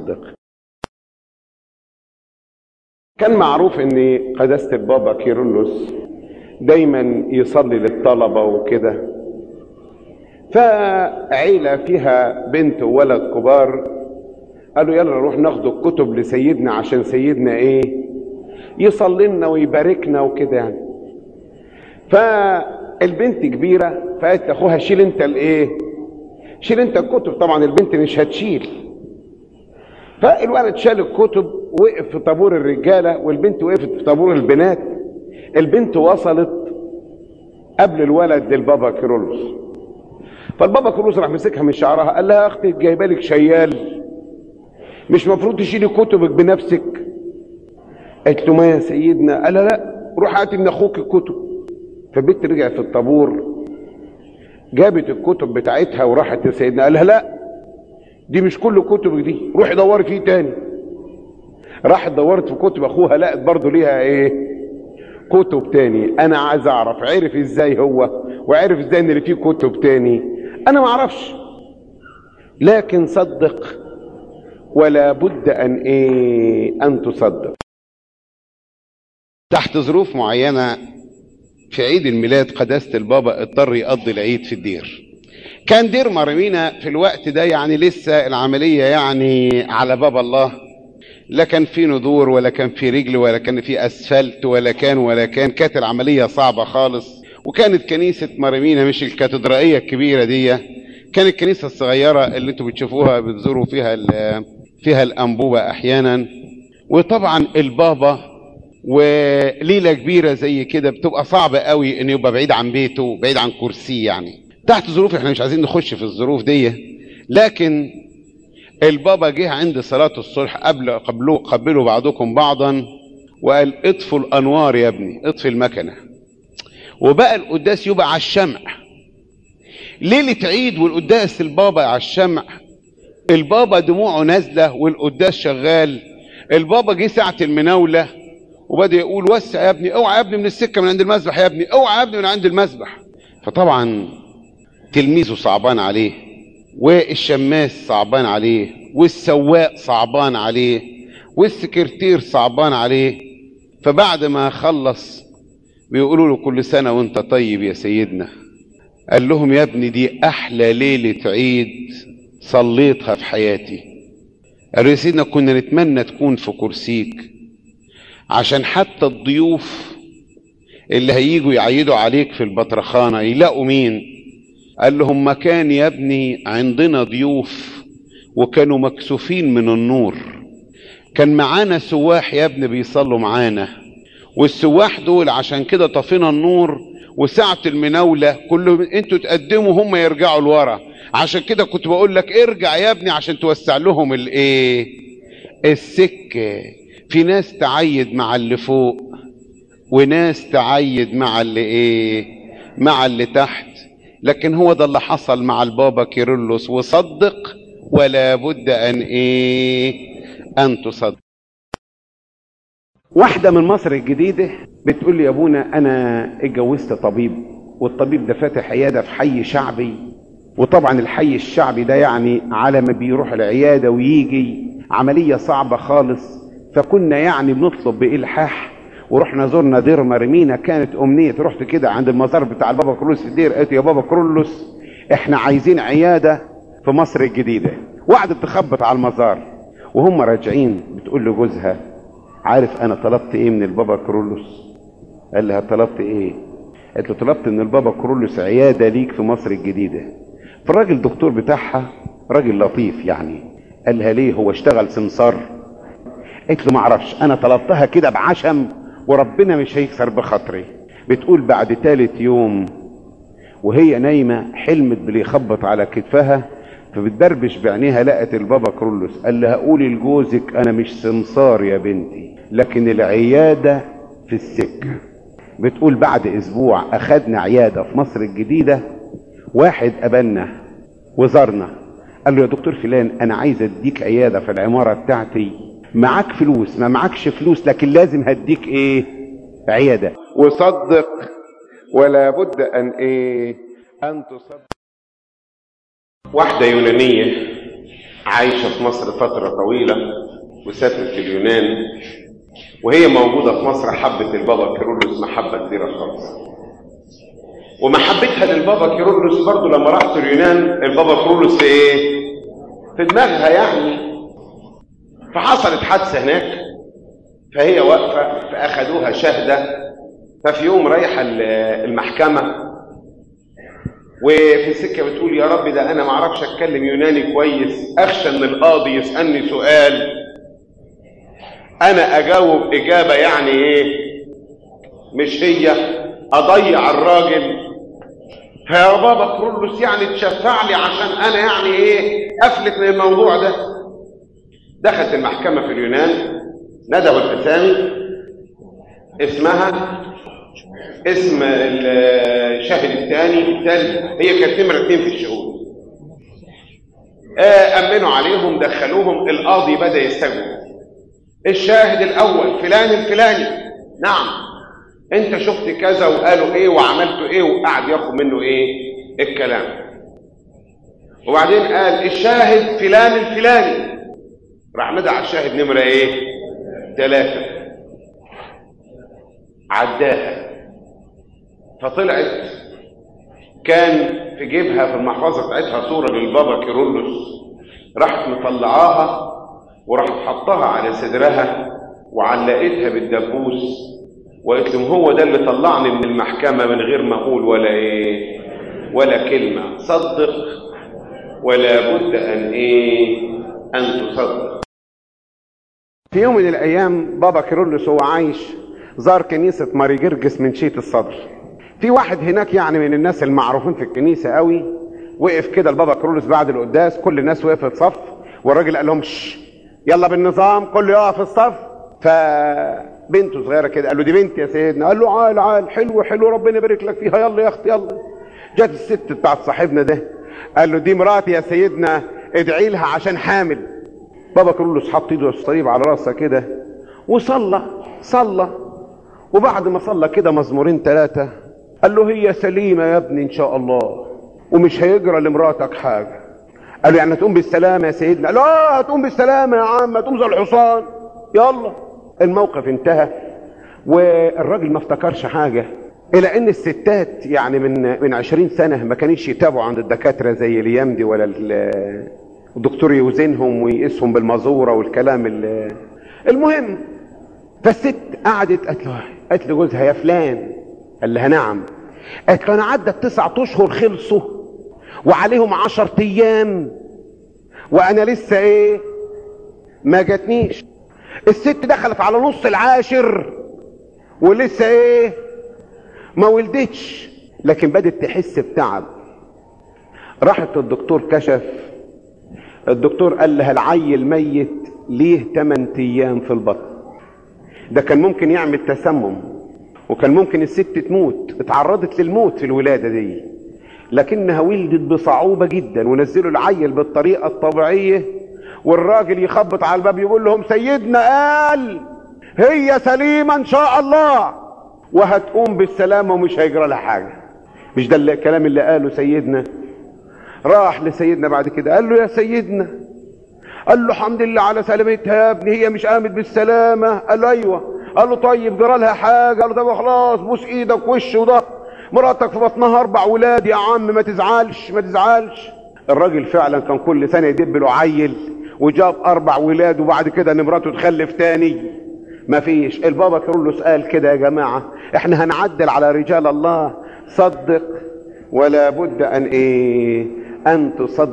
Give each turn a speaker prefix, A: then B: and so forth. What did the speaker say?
A: صدق كان معروف ان قداسة البابا كيرلس دايما يصلي للطلبة وكده. فعيلة فيها بنت وولد كبار قالوا يلا نروح ناخد الكتب لسيدنا عشان سيدنا إيه يصلي لنا ويباركنا وكده يعني. فالبنت كبيرة فقالت لأخوها شيل أنت الإيه؟ شيل أنت الكتب. طبعا البنت مش هتشيل. فالولد شال الكتب وقف في طابور الرجالة والبنت وقفت في طابور البنات. البنت وصلت قبل الولد للبابا كيرلس فالبابا كيرلس راح مسكها من شعرها قال لها يا أختي جايبة لك شيال. مش مفروض تشيلي كتبك بنفسك. قالت له ما يا سيدنا؟ قال لا روح هاتي من أخوك الكتب. فالبنت رجعت في الطابور جابت الكتب بتاعتها وراحت لسيدنا قال لها لا دي مش كل كتبك دي. روحي دوري فيه تاني. راحت دورت في كتب أخوها لقت برضه ليها إيه؟ كتب تاني. أنا عايز أعرف عرف إزاي هو؟ وعرف إزاي إن اللي فيه كتب تاني؟ أنا ما أعرفش. لكن صدق ولا بد أن إيه؟ أن تصدق. تحت ظروف معينة في عيد الميلاد قداسة البابا اضطر يقضي العيد في الدير. كان دير مرمينا في الوقت ده يعني لسه العملية يعني على باب الله. لا كان في ندور ولا كان في رجل ولا كان في أسفلت ولا كان ولا كان. كانت العملية صعبة خالص. وكانت كنيسة مرمينا مش الكاتدرائية الكبيرة دي. كانت الكنيسة الصغيرة اللي أنتوا بتشوفوها بتزوروا فيها فيها الأنبوبة أحيانا. وطبعا البابا وليلة كبيرة زي كده بتبقى صعبة قوي انه يبقى بعيد عن بيته بعيد عن كرسيه يعني. تحت ظروف إحنا مش عايزين نخش في الظروف دي. لكن البابا جه عند صلاة الصلح قبل قبلوا قبلوا بعضكم بعضا وقال اطفوا الأنوار يا ابني اطفي المكنة. وبقى القداس يبقى على الشمع. ليلة عيد والقداس البابا على الشمع. البابا دموعه نازلة والقداس شغال. البابا جه ساعة المناولة وبدأ يقول وسع يا ابني اوعى يا ابني من السكة من عند المسبح يا ابني اوعى يا ابني من عند المسبح فطبعا تلميذه صعبان عليه والشماس صعبان عليه والسواق صعبان عليه والسكرتير صعبان عليه. فبعد ما خلص بيقولوا له كل سنة وانت طيب يا سيدنا. قال لهم يا ابني دي أحلى ليلة عيد صليتها في حياتي. قالوا يا سيدنا كنا نتمنى تكون في كرسيك عشان حتى الضيوف اللي هيجوا يعيدوا عليك في البطرخانة يلاقوا مين؟ قال لهم مكان يا ابني عندنا ضيوف وكانوا مكسوفين من النور. كان معانا سواح يا ابني بيصلوا معانا. والسواح دول عشان كده طفينا النور وساعة المناولة كلهم أنتوا تقدموا هم يرجعوا لورا. عشان كده كنت بقول لك ارجع يا ابني عشان توسع لهم الايه؟ السكة. في ناس تعيد مع اللي فوق وناس تعيد مع اللي إيه؟ مع اللي تحت. لكن هو ده اللي حصل مع البابا كيرلس. وصدق ولا بد أن إيه؟ أن تصدق. واحدة من مصر الجديدة بتقول لي يا أبونا أنا اتجوزت طبيب والطبيب ده فاتح عيادة في حي شعبي. وطبعا الحي الشعبي ده يعني على ما بيروح العيادة ويجي عملية صعبة خالص. فكنا يعني بنطلب بإلحاح ورحنا زرنا دير مرمينا كانت أمنية. رحت كده عند المزار بتاع البابا كرولوس في الدير قلت يا بابا كرولوس إحنا عايزين عيادة في مصر الجديدة. وقعدت تخبط على المزار. وهم راجعين بتقول لجوزها عارف أنا طلبت إيه من البابا كرولوس؟ قال لها طلبت إيه؟ قالت له طلبت من البابا كرولوس عيادة ليك في مصر الجديدة. فالراجل الدكتور بتاعها راجل لطيف يعني. قال لها ليه؟ هو اشتغل سمسار. قالت له معرفش أنا طلبتها كده بعشم. وربنا مش هيكسر بخاطري. بتقول بعد تالت يوم وهي نايمة حلمت باللي يخبط على كتفها فبتدربش بعينيها لقت البابا كرولوس قال لها قولي لجوزك أنا مش سمسار يا بنتي لكن العيادة في السكة. بتقول بعد أسبوع أخدنا عيادة في مصر الجديدة واحد قابلنا وزارنا قال له يا دكتور فلان أنا عايز أديك عيادة في العمارة بتاعتي. معاك فلوس ما معكش فلوس لكن لازم هديك إيه؟ عيادة. وصدق ولا بد أن إيه؟ أن تصدق. واحدة يونانية عايشة في مصر فترة طويلة وسافرت اليونان وهي موجودة في مصر حبت البابا كيرلس محبة كبيرة خالص. ومحبتها للبابا كيرلس برضه لما راحت اليونان البابا كيرلس إيه؟ في دماغها يعني فحصلت حادثة هناك فهي واقفة فأخدوها شاهدة ففي يوم رايحة المحكمة وفي السكة بتقول يا رب ده أنا معرفش أتكلم يوناني كويس أخشى إن القاضي يسألني سؤال. أنا أجاوب إجابة يعني إيه؟ مش هي. أضيع الراجل. فيا بابا كرولوس يعني تشفع لي عشان أنا يعني إيه؟ أفلت من الموضوع ده. دخلت المحكمة في اليونان ندعوا الأسامي اسمها اسم الشاهد الثاني الثالث. هي كانت نمرة في الشهود. أمنوا عليهم دخلوهم القاضي بدأ يستجوب. الشاهد الأول فلان الفلاني. نعم أنت شفت كذا وقالوا إيه وعملتوا إيه وقعد ياخد منه إيه؟ الكلام. وبعدين قال الشاهد فلان الفلاني. راح مدى على الشاهد نمرة إيه؟ ثلاثة عداها. فطلعت كان في جيبها في المحفظة بتاعتها صورة للبابا كيرلس. راحت مطلعاها وراحت حطها على صدرها وعلقتها بالدبوس. وقالت لهم هو ده اللي طلعني من المحكمة من غير ما أقول ولا إيه؟ ولا كلمة. صدق. ولا بد أن إيه؟ أن تصدق في يوم من الأيام بابا كيرلس وهو عايش زار كنيسة ماري جرجس منشية الصدر. في واحد هناك يعني من الناس المعروفين في الكنيسة قوي وقف كده البابا كيرلس بعد القداس كل الناس وقفت صف والراجل قال لهم هش يلا بالنظام كله يقف في الصف. فبنته صغيرة كده قال له دي بنتي يا سيدنا. قال له عال عال حلو حلو ربنا يبارك لك فيها يلا يا أختي يلا. جت الست بتاعت صاحبنا ده قال له دي مراتي يا سيدنا ادعي لها عشان حامل. بابا كرولوس حط ايده الصليب على راسها كده وصلى صلى. وبعد ما صلى كده مزمورين ثلاثة قال له هي سليمة يا ابني إن شاء الله ومش هيجرى لمراتك حاجة. قال له يعني هتقوم بالسلامة يا سيدنا؟ قال له آه هتقوم بالسلامة يا عم هتقوم زي الحصان. يلا. الموقف انتهى والراجل ما افتكرش حاجة إلى إن الستات يعني من من 20 سنة ما كانش يتابعوا عند الدكاترة زي الأيام دي ولا الدكتور يوزنهم ويقيسهم بالمزورة والكلام المهم فالست قعدت قالت له قالت لجوزها يا فلان. قال لها نعم. قالت له أنا عدت تسعة أشهر خلصوا وعليهم عشر أيام وأنا لسه إيه ما جاتنيش. الست دخلت على نص العاشر ولسه إيه ما ولدتش لكن بدت تحس بتعب. راحت الدكتور كشف الدكتور قال لها العيل ميت ليه 8 أيام في البطن. ده كان ممكن يعمل تسمم وكان ممكن الست تموت اتعرضت للموت في الولادة دي. لكنها ولدت بصعوبة جدا ونزلوا العيل بالطريقة الطبيعية والراجل يخبط على الباب يقول لهم سيدنا قال هي سليمة إن شاء الله. وهتقوم بالسلامة ومش هيجرى لها حاجة. مش ده الكلام اللي قاله سيدنا راح لسيدنا بعد كده. قال له يا سيدنا قال له الحمد لله على سلامتها يا ابني هي مش قامت بالسلامة. قال له أيوه. قال له طيب جرى لها حاجة؟ قال له طب خلاص بوس إيدك وش وده مراتك في بطنها أربع ولاد يا عم ما تزعلش ما تزعلش. الراجل فعلا كان كل سنة يدب له عيل وجاب أربع ولاد وبعد كده إن مراته تخلف تاني. ما فيش. البابا كيرلس قال كده يا جماعة إحنا هنعدل على رجال الله؟ صدق ولا بد أن إيه؟ أن تصدق.